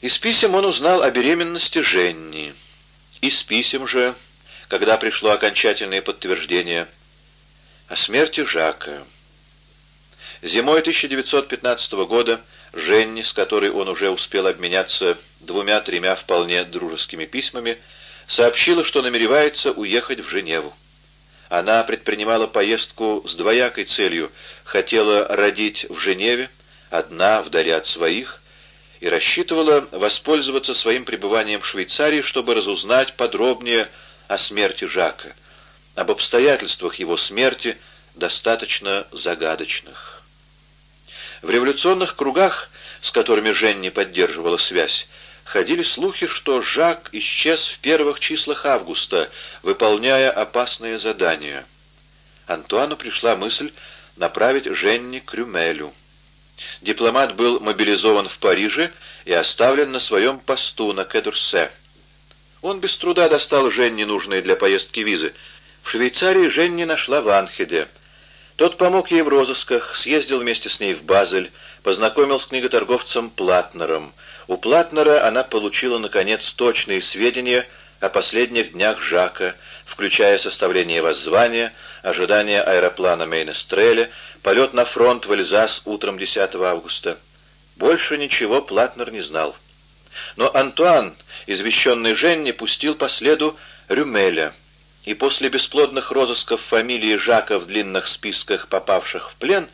Из писем он узнал о беременности Женни. Из писем же, когда пришло окончательное подтверждение, о смерти Жака. Зимой 1915 года Женни, с которой он уже успел обменяться двумя-тремя вполне дружескими письмами, сообщила, что намеревается уехать в Женеву. Она предпринимала поездку с двоякой целью, хотела родить в Женеве, одна, вдали от своих, и рассчитывала воспользоваться своим пребыванием в Швейцарии, чтобы разузнать подробнее о смерти Жака, об обстоятельствах его смерти, достаточно загадочных. В революционных кругах, с которыми Женни поддерживала связь, ходили слухи, что Жак исчез в первых числах августа, выполняя опасные задания. Антуану пришла мысль направить Женни к Рюмелю. Дипломат был мобилизован в Париже и оставлен на своем посту на Кедурсе. Он без труда достал Женни нужные для поездки визы. В Швейцарии Женни нашла в Анхеде. Тот помог ей в розысках, съездил вместе с ней в Базель, познакомил с книготорговцем Платнером. У Платнера она получила, наконец, точные сведения о последних днях Жака, включая составление воззвания, ожидание аэроплана Мейнестреля, полет на фронт в Эльзас утром 10 августа. Больше ничего Платнер не знал. Но Антуан, извещенный Женни, пустил по следу Рюмеля, и после бесплодных розысков фамилии Жака в длинных списках попавших в плен,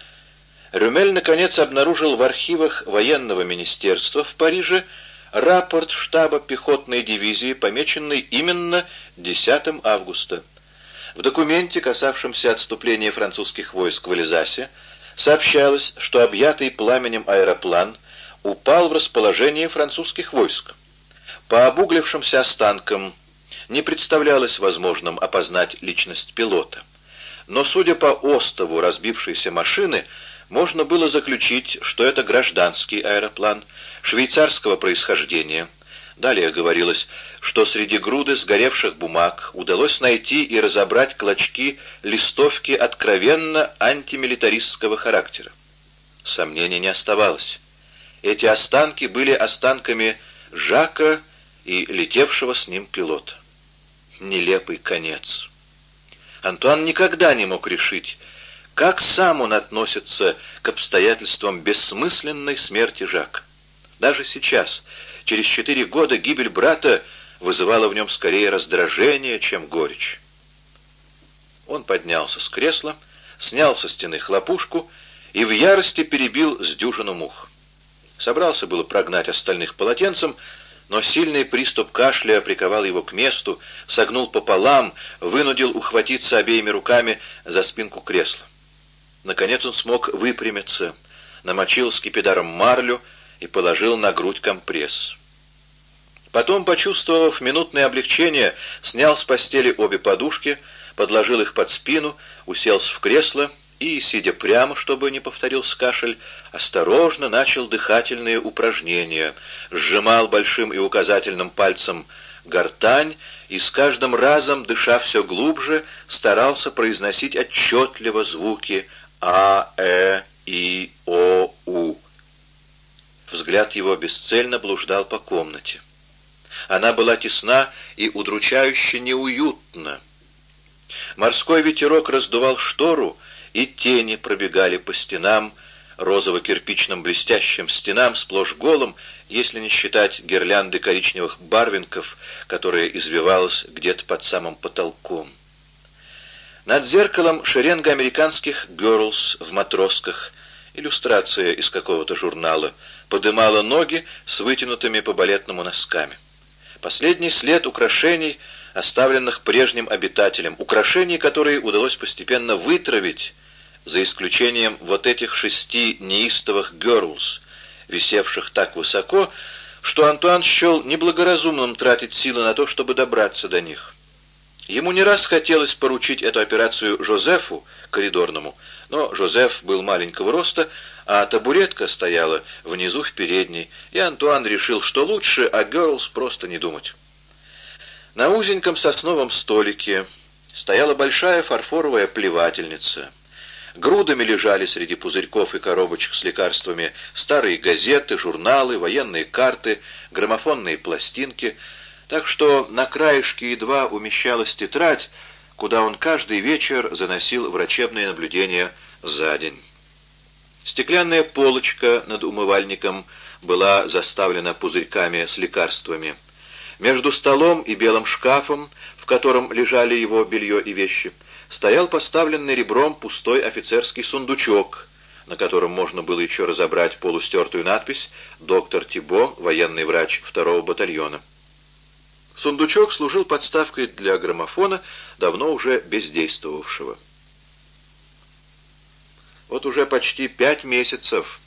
Рюмель наконец обнаружил в архивах военного министерства в Париже рапорт штаба пехотной дивизии, помеченный именно 10 августа. В документе, касавшемся отступления французских войск в Эльзасе, сообщалось, что объятый пламенем аэроплан упал в расположение французских войск. По обуглившимся останкам не представлялось возможным опознать личность пилота. Но, судя по остову разбившейся машины, можно было заключить, что это гражданский аэроплан швейцарского происхождения. Далее говорилось, что среди груды сгоревших бумаг удалось найти и разобрать клочки листовки откровенно антимилитаристского характера. Сомнений не оставалось. Эти останки были останками Жака и летевшего с ним пилота. Нелепый конец. Антуан никогда не мог решить, как сам он относится к обстоятельствам бессмысленной смерти Жака. Даже сейчас, через четыре года, гибель брата вызывало в нем скорее раздражение, чем горечь. Он поднялся с кресла, снял со стены хлопушку и в ярости перебил с дюжину мух. Собрался было прогнать остальных полотенцем, но сильный приступ кашля приковал его к месту, согнул пополам, вынудил ухватиться обеими руками за спинку кресла. Наконец он смог выпрямиться, намочил скипидаром марлю и положил на грудь компресс. Потом, почувствовав минутное облегчение, снял с постели обе подушки, подложил их под спину, уселся в кресло и, сидя прямо, чтобы не повторился кашель, осторожно начал дыхательные упражнения, сжимал большим и указательным пальцем гортань и с каждым разом, дыша все глубже, старался произносить отчетливо звуки А, Э, И, О, У. Взгляд его бесцельно блуждал по комнате. Она была тесна и удручающе неуютна. Морской ветерок раздувал штору, и тени пробегали по стенам, розово-кирпичным блестящим стенам, сплошь голым, если не считать гирлянды коричневых барвинков, которая извивалась где-то под самым потолком. Над зеркалом шеренга американских «герлс» в матросках, иллюстрация из какого-то журнала, подымала ноги с вытянутыми по балетному носками. Последний след украшений, оставленных прежним обитателем, украшений, которые удалось постепенно вытравить, за исключением вот этих шести неистовых «герлс», висевших так высоко, что Антуан счел неблагоразумным тратить силы на то, чтобы добраться до них. Ему не раз хотелось поручить эту операцию Жозефу, коридорному, но Жозеф был маленького роста, а табуретка стояла внизу в передней, и Антуан решил, что лучше о Герлс просто не думать. На узеньком сосновом столике стояла большая фарфоровая плевательница. Грудами лежали среди пузырьков и коробочек с лекарствами старые газеты, журналы, военные карты, граммофонные пластинки, так что на краешке едва умещалась тетрадь, куда он каждый вечер заносил врачебные наблюдения за день. Стеклянная полочка над умывальником была заставлена пузырьками с лекарствами. Между столом и белым шкафом, в котором лежали его белье и вещи, стоял поставленный ребром пустой офицерский сундучок, на котором можно было еще разобрать полустертую надпись «Доктор Тибо, военный врач второго батальона». Сундучок служил подставкой для граммофона, давно уже бездействовавшего. Вот уже почти пять месяцев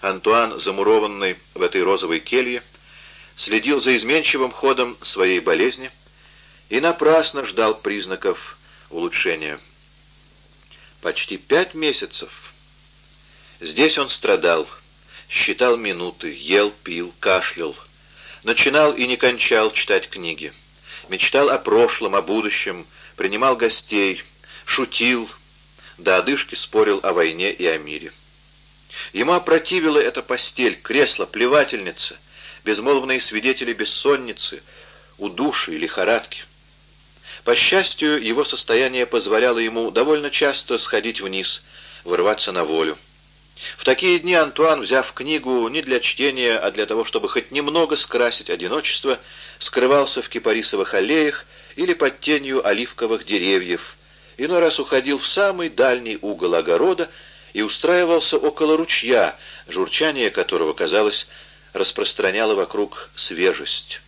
Антуан, замурованный в этой розовой келье, следил за изменчивым ходом своей болезни и напрасно ждал признаков улучшения. Почти пять месяцев. Здесь он страдал, считал минуты, ел, пил, кашлял. Начинал и не кончал читать книги. Мечтал о прошлом, о будущем, принимал гостей, шутил, до одышки спорил о войне и о мире. Ему опротивила эта постель, кресло, плевательница, безмолвные свидетели бессонницы, удуши и лихорадки. По счастью, его состояние позволяло ему довольно часто сходить вниз, вырваться на волю. В такие дни Антуан, взяв книгу не для чтения, а для того, чтобы хоть немного скрасить одиночество, скрывался в кипарисовых аллеях или под тенью оливковых деревьев, иной раз уходил в самый дальний угол огорода и устраивался около ручья, журчание которого, казалось, распространяло вокруг свежесть.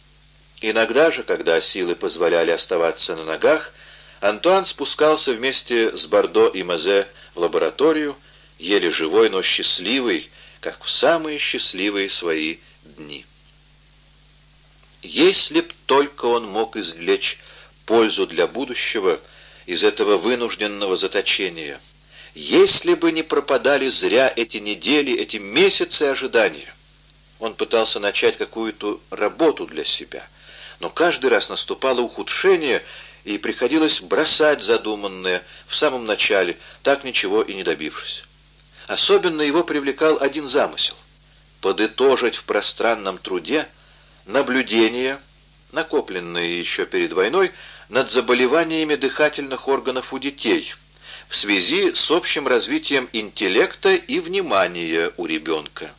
Иногда же, когда силы позволяли оставаться на ногах, Антуан спускался вместе с Бордо и Мазе в лабораторию, еле живой, но счастливый, как в самые счастливые свои дни. Если б только он мог извлечь пользу для будущего из этого вынужденного заточения, если бы не пропадали зря эти недели, эти месяцы ожидания. Он пытался начать какую-то работу для себя — но каждый раз наступало ухудшение, и приходилось бросать задуманное в самом начале, так ничего и не добившись. Особенно его привлекал один замысел — подытожить в пространном труде наблюдения, накопленные еще перед войной, над заболеваниями дыхательных органов у детей в связи с общим развитием интеллекта и внимания у ребенка.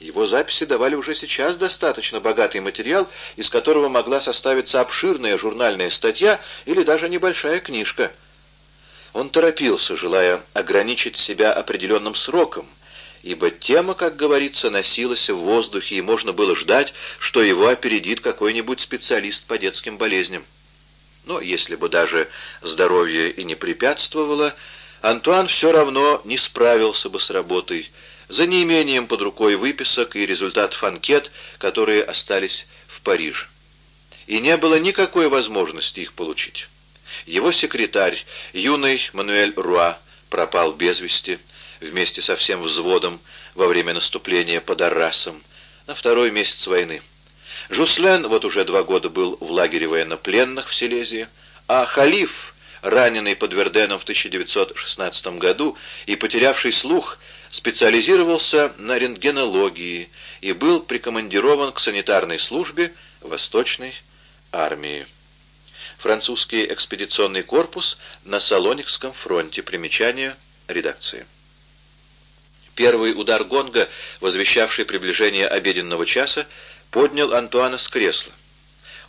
Его записи давали уже сейчас достаточно богатый материал, из которого могла составиться обширная журнальная статья или даже небольшая книжка. Он торопился, желая ограничить себя определенным сроком, ибо тема, как говорится, носилась в воздухе, и можно было ждать, что его опередит какой-нибудь специалист по детским болезням. Но если бы даже здоровье и не препятствовало, Антуан все равно не справился бы с работой, за неимением под рукой выписок и результатов анкет, которые остались в Париже. И не было никакой возможности их получить. Его секретарь, юный Мануэль Руа, пропал без вести вместе со всем взводом во время наступления под Аррасом на второй месяц войны. Жуслен вот уже два года был в лагере военнопленных в Силезии, а Халиф, раненый под Верденом в 1916 году и потерявший слух, специализировался на рентгенологии и был прикомандирован к санитарной службе Восточной армии. Французский экспедиционный корпус на Салоникском фронте. Примечание редакции. Первый удар гонга, возвещавший приближение обеденного часа, поднял Антуана с кресла.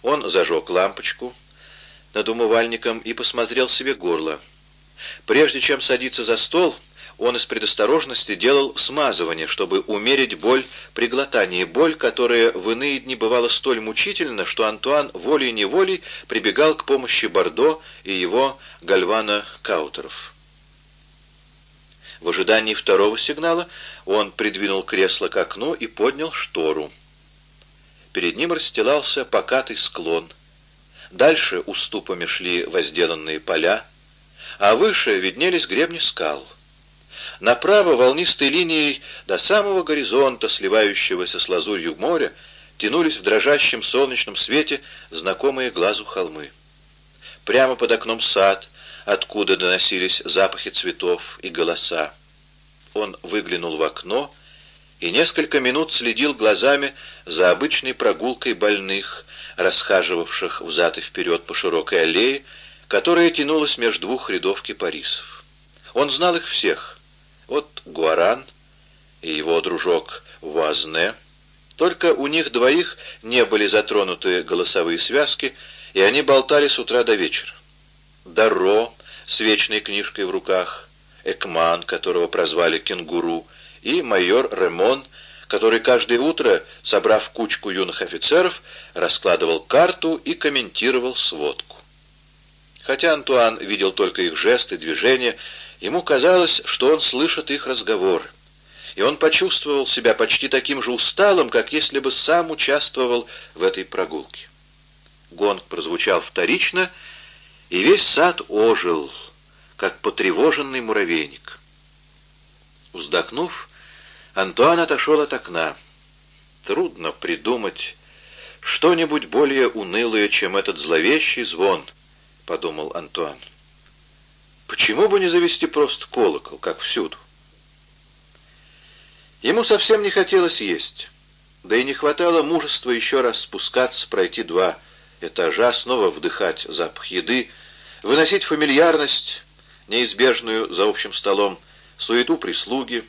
Он зажег лампочку над умывальником и посмотрел себе горло. Прежде чем садиться за стол, он из предосторожности делал смазывание, чтобы умерить боль при глотании, боль, которая в иные дни бывала столь мучительна, что Антуан волей-неволей прибегал к помощи Бордо и его Гальвана Каутеров. В ожидании второго сигнала он придвинул кресло к окну и поднял штору. Перед ним расстилался покатый склон. Дальше уступами шли возделанные поля, а выше виднелись гребни скал — Направо волнистой линией до самого горизонта, сливающегося с лазурью моря, тянулись в дрожащем солнечном свете знакомые глазу холмы. Прямо под окном сад, откуда доносились запахи цветов и голоса. Он выглянул в окно и несколько минут следил глазами за обычной прогулкой больных, расхаживавших взад и вперед по широкой аллее, которая тянулась между двух рядов кипарисов. Он знал их всех. Вот Гуаран и его дружок Вуазне. Только у них двоих не были затронуты голосовые связки, и они болтали с утра до вечера. Дарро с вечной книжкой в руках, Экман, которого прозвали «Кенгуру», и майор Ремон, который каждое утро, собрав кучку юных офицеров, раскладывал карту и комментировал сводку. Хотя Антуан видел только их жесты, движения, ему казалось, что он слышит их разговор, и он почувствовал себя почти таким же усталым, как если бы сам участвовал в этой прогулке. Гонг прозвучал вторично, и весь сад ожил, как потревоженный муравейник. Вздохнув, Антуан отошел от окна. Трудно придумать что-нибудь более унылое, чем этот зловещий звон, — подумал Антуан. Почему бы не завести просто колокол, как всюду? Ему совсем не хотелось есть, да и не хватало мужества еще раз спускаться, пройти два этажа, снова вдыхать запах еды, выносить фамильярность, неизбежную за общим столом, суету прислуги,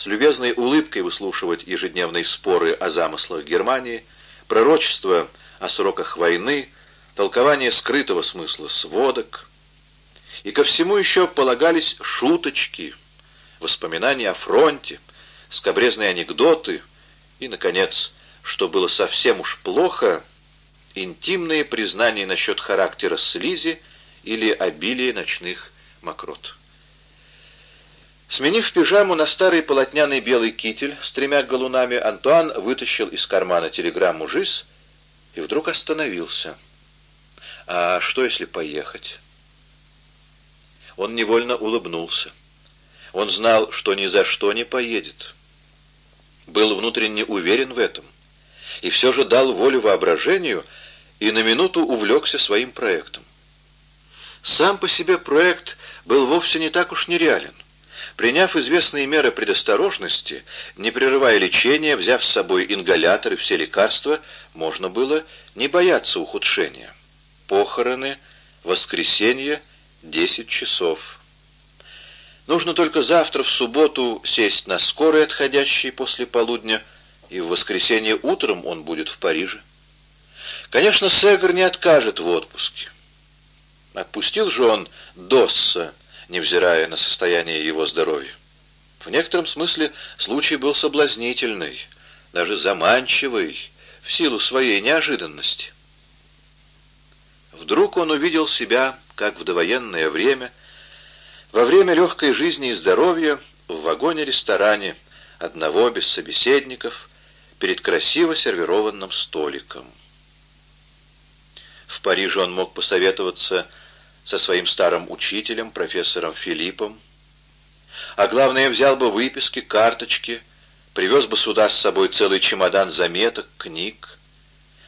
с любезной улыбкой выслушивать ежедневные споры о замыслах Германии, пророчества о сроках войны, толкование скрытого смысла сводок. И ко всему еще полагались шуточки, воспоминания о фронте, скобрезные анекдоты и, наконец, что было совсем уж плохо, интимные признания насчет характера слизи или обилия ночных мокрот. Сменив пижаму на старый полотняный белый китель с тремя галунами, Антуан вытащил из кармана телеграмму ЖИС и вдруг остановился. А что, если поехать? Он невольно улыбнулся. Он знал, что ни за что не поедет. Был внутренне уверен в этом. И все же дал волю воображению и на минуту увлекся своим проектом. Сам по себе проект был вовсе не так уж нереален. Приняв известные меры предосторожности, не прерывая лечения, взяв с собой ингалятор и все лекарства, можно было не бояться ухудшения. Похороны, воскресенье, 10 часов. Нужно только завтра в субботу сесть на скорой, отходящей после полудня, и в воскресенье утром он будет в Париже. Конечно, Сегр не откажет в отпуске. Отпустил же он Досса, невзирая на состояние его здоровья. В некотором смысле случай был соблазнительный, даже заманчивый, в силу своей неожиданности. Вдруг он увидел себя, как в довоенное время, во время легкой жизни и здоровья, в вагоне-ресторане, одного без собеседников, перед красиво сервированным столиком. В Париже он мог посоветоваться со своим старым учителем, профессором Филиппом. А главное, взял бы выписки, карточки, привез бы сюда с собой целый чемодан заметок, книг.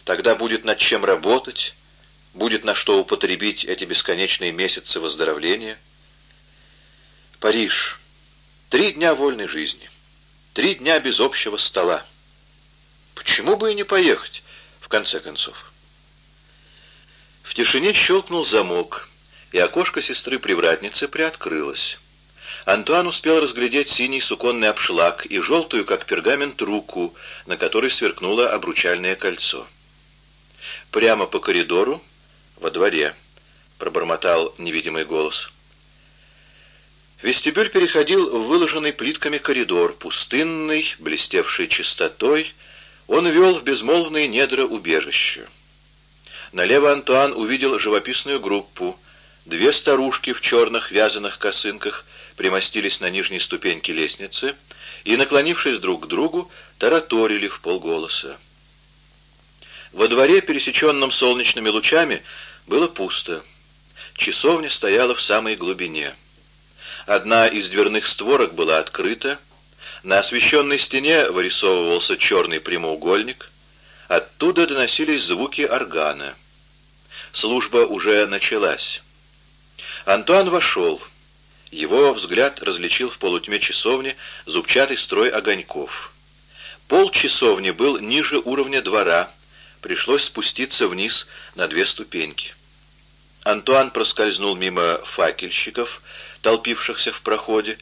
Тогда будет над чем работать, будет на что употребить эти бесконечные месяцы выздоровления. Париж. Три дня вольной жизни. Три дня без общего стола. Почему бы и не поехать, в конце концов? В тишине щелкнул замок и окошко сестры-привратницы приоткрылось. Антуан успел разглядеть синий суконный обшлаг и желтую, как пергамент, руку, на которой сверкнуло обручальное кольцо. Прямо по коридору, во дворе, пробормотал невидимый голос. Вестибюль переходил в выложенный плитками коридор, пустынный, блестевший чистотой, он вел в безмолвные недра убежища. Налево Антуан увидел живописную группу — Две старушки в черных вязаных косынках примостились на нижней ступеньке лестницы и, наклонившись друг к другу, тараторили в полголоса. Во дворе, пересеченном солнечными лучами, было пусто. Часовня стояла в самой глубине. Одна из дверных створок была открыта, на освещенной стене вырисовывался черный прямоугольник, оттуда доносились звуки органа. Служба уже началась. Антуан вошел. Его взгляд различил в полутьме часовни зубчатый строй огоньков. Пол часовни был ниже уровня двора, пришлось спуститься вниз на две ступеньки. Антуан проскользнул мимо факельщиков, толпившихся в проходе.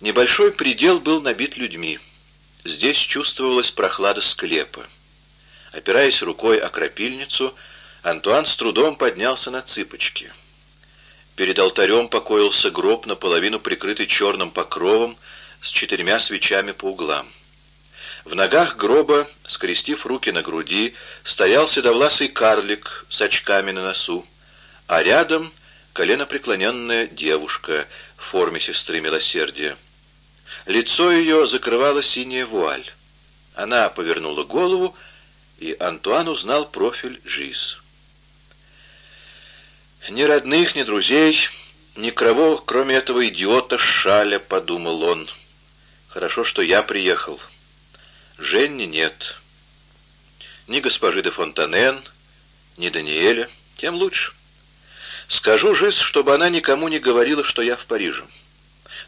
Небольшой предел был набит людьми. Здесь чувствовалась прохлада склепа. Опираясь рукой о крапильницу, Антуан с трудом поднялся на цыпочки. Перед алтарем покоился гроб, наполовину прикрытый черным покровом, с четырьмя свечами по углам. В ногах гроба, скрестив руки на груди, стоял седовласый карлик с очками на носу, а рядом коленопреклоненная девушка в форме сестры милосердия. Лицо ее закрывала синяя вуаль. Она повернула голову, и Антуан узнал профиль Жиз. «Ни родных, ни друзей, никого, кроме этого идиота Шаля», — подумал он. «Хорошо, что я приехал. Женни нет. Ни госпожи де Фонтанен, ни Даниэля. Тем лучше. Скажу Жиз, чтобы она никому не говорила, что я в Париже.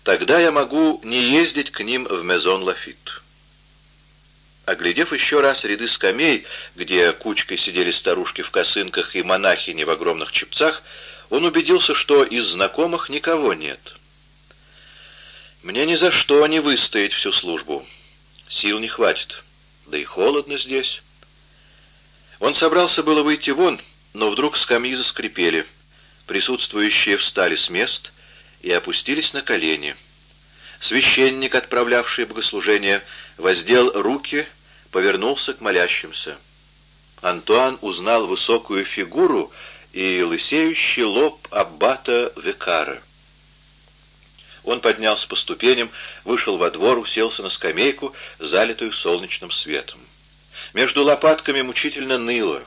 Тогда я могу не ездить к ним в Мезон Лафит». Оглядев еще раз ряды скамей, где кучкой сидели старушки в косынках и монахини в огромных чепцах, он убедился, что из знакомых никого нет. «Мне ни за что не выстоять всю службу. Сил не хватит. Да и холодно здесь». Он собрался было выйти вон, но вдруг скамьи заскрипели. Присутствующие встали с мест и опустились на колени. Священник, отправлявший богослужение, воздел руки повернулся к молящимся. Антуан узнал высокую фигуру и лысеющий лоб аббата Векара. Он поднялся по ступеням, вышел во двор, уселся на скамейку, залитую солнечным светом. Между лопатками мучительно ныло,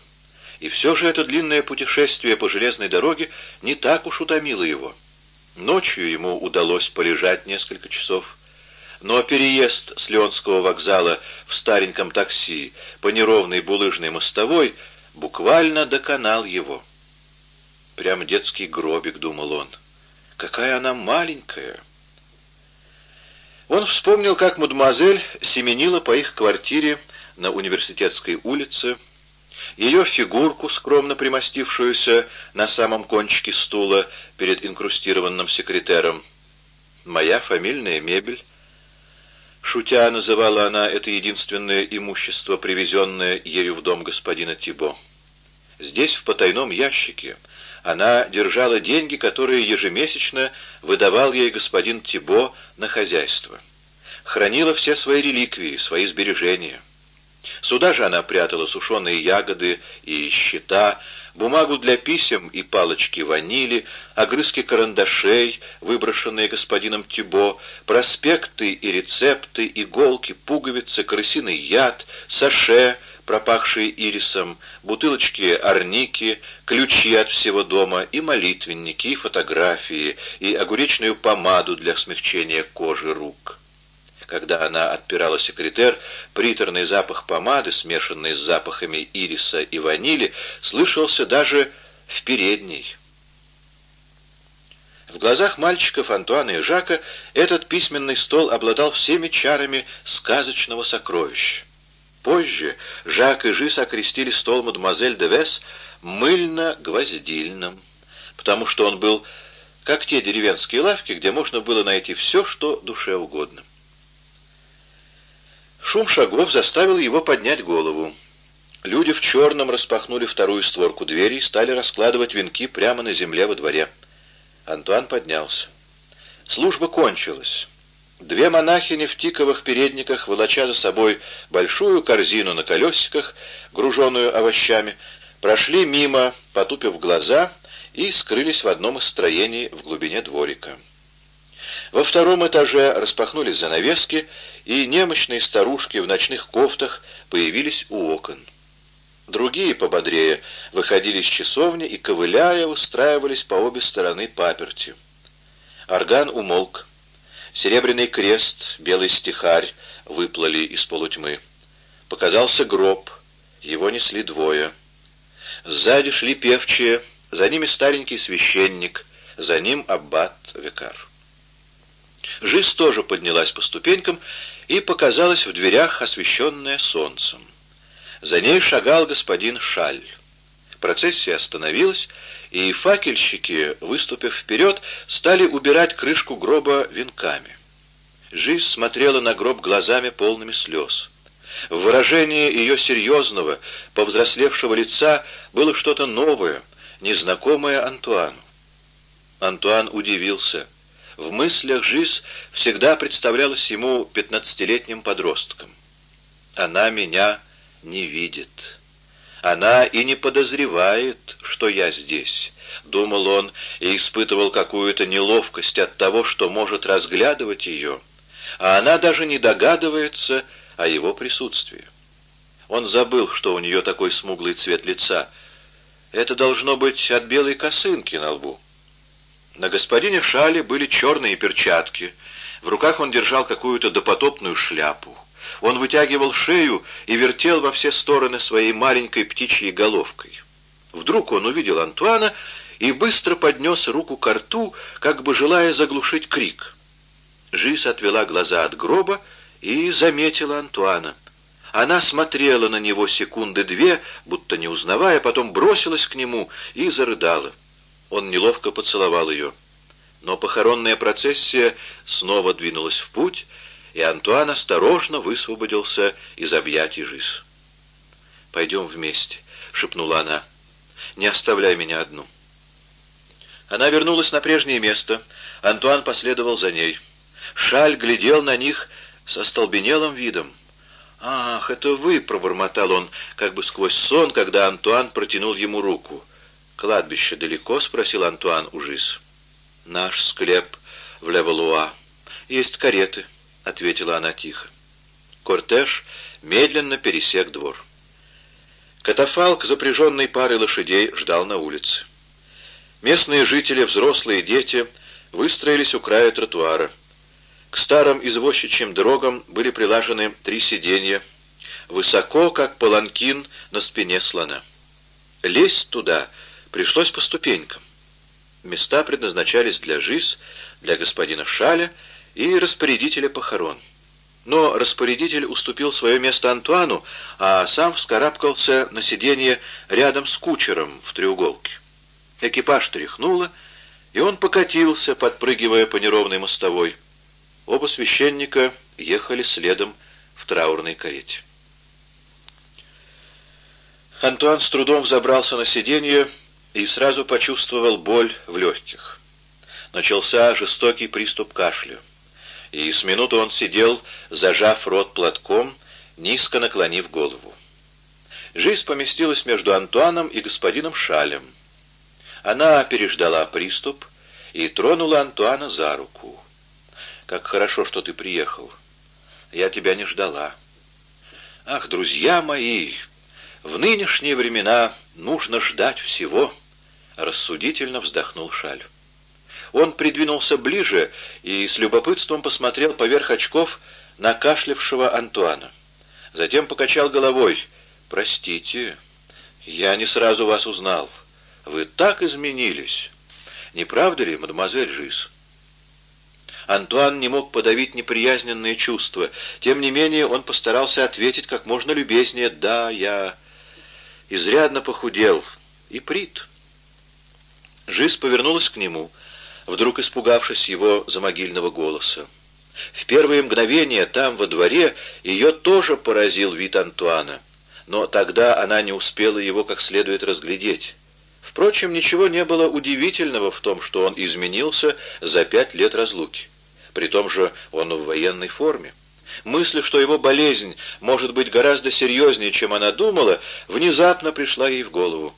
и все же это длинное путешествие по железной дороге не так уж утомило его. Ночью ему удалось полежать несколько часов, но переезд с Леонского вокзала в стареньком такси по неровной булыжной мостовой буквально доконал его. Прям детский гробик, думал он. Какая она маленькая. Он вспомнил, как мадемуазель семенила по их квартире на университетской улице, ее фигурку, скромно примостившуюся на самом кончике стула перед инкрустированным секретером. «Моя фамильная мебель», Шутя называла она это единственное имущество, привезенное ею в дом господина Тибо. Здесь, в потайном ящике, она держала деньги, которые ежемесячно выдавал ей господин Тибо на хозяйство. Хранила все свои реликвии, свои сбережения. Сюда же она прятала сушеные ягоды и щита, бумагу для писем и палочки ванили, огрызки карандашей, выброшенные господином Тюбо, проспекты и рецепты, иголки, пуговицы, крысиный яд, саше, пропахшие ирисом, бутылочки арники, ключи от всего дома и молитвенники, и фотографии, и огуречную помаду для смягчения кожи рук. Когда она отпирала секретер, приторный запах помады, смешанный с запахами ириса и ванили, слышался даже в передней. В глазах мальчиков Антуана и Жака этот письменный стол обладал всеми чарами сказочного сокровища. Позже Жак и Жис окрестили стол мадемуазель де Вес мыльно-гвоздильным, потому что он был как те деревенские лавки, где можно было найти все, что душе угодно. Шум шагов заставил его поднять голову. Люди в черном распахнули вторую створку двери и стали раскладывать венки прямо на земле во дворе. Антуан поднялся. Служба кончилась. Две монахини в тиковых передниках, волоча за собой большую корзину на колесиках, груженную овощами, прошли мимо, потупив глаза, и скрылись в одном из строений в глубине дворика. Во втором этаже распахнулись занавески, и немощные старушки в ночных кофтах появились у окон. Другие, пободрее, выходили из часовни и, ковыляя, устраивались по обе стороны паперти. Орган умолк. Серебряный крест, белый стихарь выплыли из полутьмы. Показался гроб, его несли двое. Сзади шли певчие, за ними старенький священник, за ним аббат Жизнь тоже поднялась по ступенькам и показалась в дверях, освещенная солнцем. За ней шагал господин Шаль. Процессия остановилась, и факельщики, выступив вперед, стали убирать крышку гроба венками. Жизнь смотрела на гроб глазами полными слез. В выражении ее серьезного, повзрослевшего лица было что-то новое, незнакомое Антуану. Антуан удивился. В мыслях Жиз всегда представлялась ему пятнадцатилетним подростком. «Она меня не видит. Она и не подозревает, что я здесь», — думал он и испытывал какую-то неловкость от того, что может разглядывать ее, а она даже не догадывается о его присутствии. Он забыл, что у нее такой смуглый цвет лица. Это должно быть от белой косынки на лбу. На господине Шале были черные перчатки, в руках он держал какую-то допотопную шляпу. Он вытягивал шею и вертел во все стороны своей маленькой птичьей головкой. Вдруг он увидел Антуана и быстро поднес руку к рту, как бы желая заглушить крик. Жиз отвела глаза от гроба и заметила Антуана. Она смотрела на него секунды две, будто не узнавая, потом бросилась к нему и зарыдала. Он неловко поцеловал ее. Но похоронная процессия снова двинулась в путь, и Антуан осторожно высвободился из объятий Жиз. «Пойдем вместе», — шепнула она. «Не оставляй меня одну». Она вернулась на прежнее место. Антуан последовал за ней. Шаль глядел на них со столбенелым видом. «Ах, это вы!» — пробормотал он, как бы сквозь сон, когда Антуан протянул ему руку. «Кладбище далеко?» — спросил Антуан у Жиз. «Наш склеп в Левалуа. Есть кареты», — ответила она тихо. Кортеж медленно пересек двор. Катафалк, запряженный парой лошадей, ждал на улице. Местные жители, взрослые дети, выстроились у края тротуара. К старым извозчичьим дорогам были прилажены три сиденья, высоко, как паланкин на спине слона. Лезть туда — Пришлось по ступенькам. Места предназначались для Жиз, для господина Шаля и распорядителя похорон. Но распорядитель уступил свое место Антуану, а сам вскарабкался на сиденье рядом с кучером в треуголке. Экипаж тряхнуло, и он покатился, подпрыгивая по неровной мостовой. Оба священника ехали следом в траурной карете. Антуан с трудом забрался на сиденье и сразу почувствовал боль в легких. Начался жестокий приступ кашля, и с минуту он сидел, зажав рот платком, низко наклонив голову. Жизнь поместилась между Антуаном и господином Шалем. Она переждала приступ и тронула Антуана за руку. «Как хорошо, что ты приехал. Я тебя не ждала. Ах, друзья мои, в нынешние времена нужно ждать всего». — рассудительно вздохнул Шаль. Он придвинулся ближе и с любопытством посмотрел поверх очков на кашлявшего Антуана. Затем покачал головой. «Простите, я не сразу вас узнал. Вы так изменились. Не правда ли, мадемуазель Жиз?» Антуан не мог подавить неприязненные чувства. Тем не менее, он постарался ответить как можно любезнее. «Да, я изрядно похудел. И Прит». Жиз повернулась к нему, вдруг испугавшись его замогильного голоса. В первые мгновения там, во дворе, ее тоже поразил вид Антуана, но тогда она не успела его как следует разглядеть. Впрочем, ничего не было удивительного в том, что он изменился за пять лет разлуки. При том же он в военной форме. Мысль, что его болезнь может быть гораздо серьезнее, чем она думала, внезапно пришла ей в голову.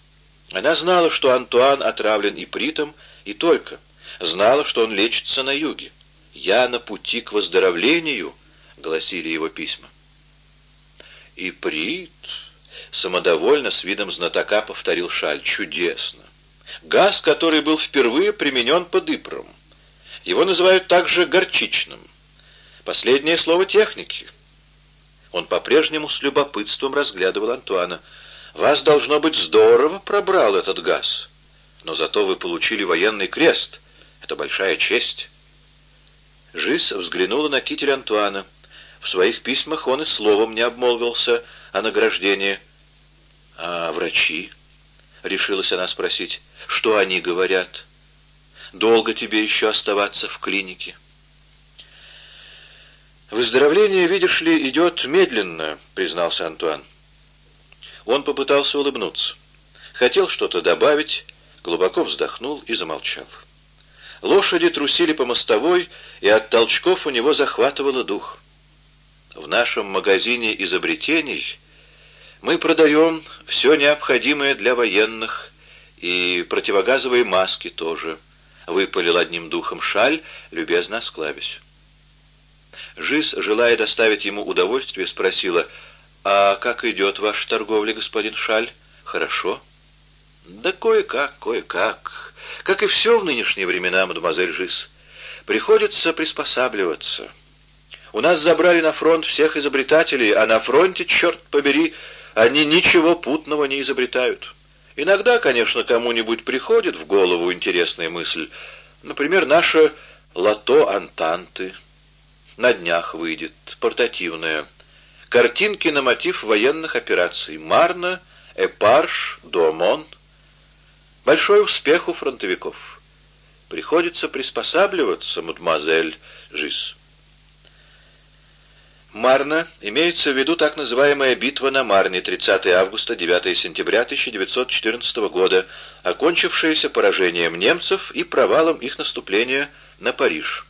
Она знала, что Антуан отравлен ипритом, и только. Знала, что он лечится на юге. «Я на пути к выздоровлению», — гласили его письма. «Иприт», — самодовольно с видом знатока повторил Шаль, — «чудесно. Газ, который был впервые применен под Ипром. Его называют также горчичным. Последнее слово техники». Он по-прежнему с любопытством разглядывал Антуана — вас, должно быть, здорово пробрал этот газ. Но зато вы получили военный крест. Это большая честь. Жиз взглянула на китель Антуана. В своих письмах он и словом не обмолвился о награждении. «А врачи?» — решилась она спросить. «Что они говорят? Долго тебе еще оставаться в клинике?» «Выздоровление, видишь ли, идет медленно», — признался Антуан. Он попытался улыбнуться. Хотел что-то добавить, глубоко вздохнул и замолчал. Лошади трусили по мостовой, и от толчков у него захватывало дух. В нашем магазине изобретений мы продаем все необходимое для военных, и противогазовые маски тоже. Выпалил одним духом шаль, любезно осклабясь. Жиз, желая доставить ему удовольствие, спросила, «А как идет ваша торговля, господин Шаль? Хорошо?» «Да кое-как, кое-как. Как и все в нынешние времена, мадемуазель Жиз. Приходится приспосабливаться. У нас забрали на фронт всех изобретателей, а на фронте, черт побери, они ничего путного не изобретают. Иногда, конечно, кому-нибудь приходит в голову интересная мысль. Например, наша лото Антанты. На днях выйдет, портативная. Картинки на мотив военных операций. Марна, Эпарш, Дуамон. Большой успех у фронтовиков. Приходится приспосабливаться, мадемуазель Жиз. Марна имеется в виду так называемая битва на Марне 30 августа 9 сентября 1914 года, окончившаяся поражением немцев и провалом их наступления на Париж.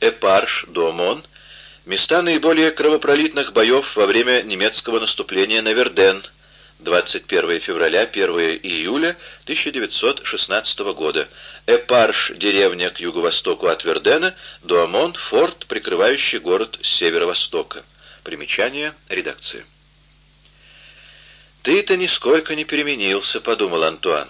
Эпарш, Домон — места наиболее кровопролитных боев во время немецкого наступления на Верден — 21 февраля, 1 июля 1916 года. Эпарш, деревня к юго-востоку от Вердена, Дуамон, форт, прикрывающий город с северо-востока. Примечание редакции. «Ты-то нисколько не переменился», — подумал Антуан.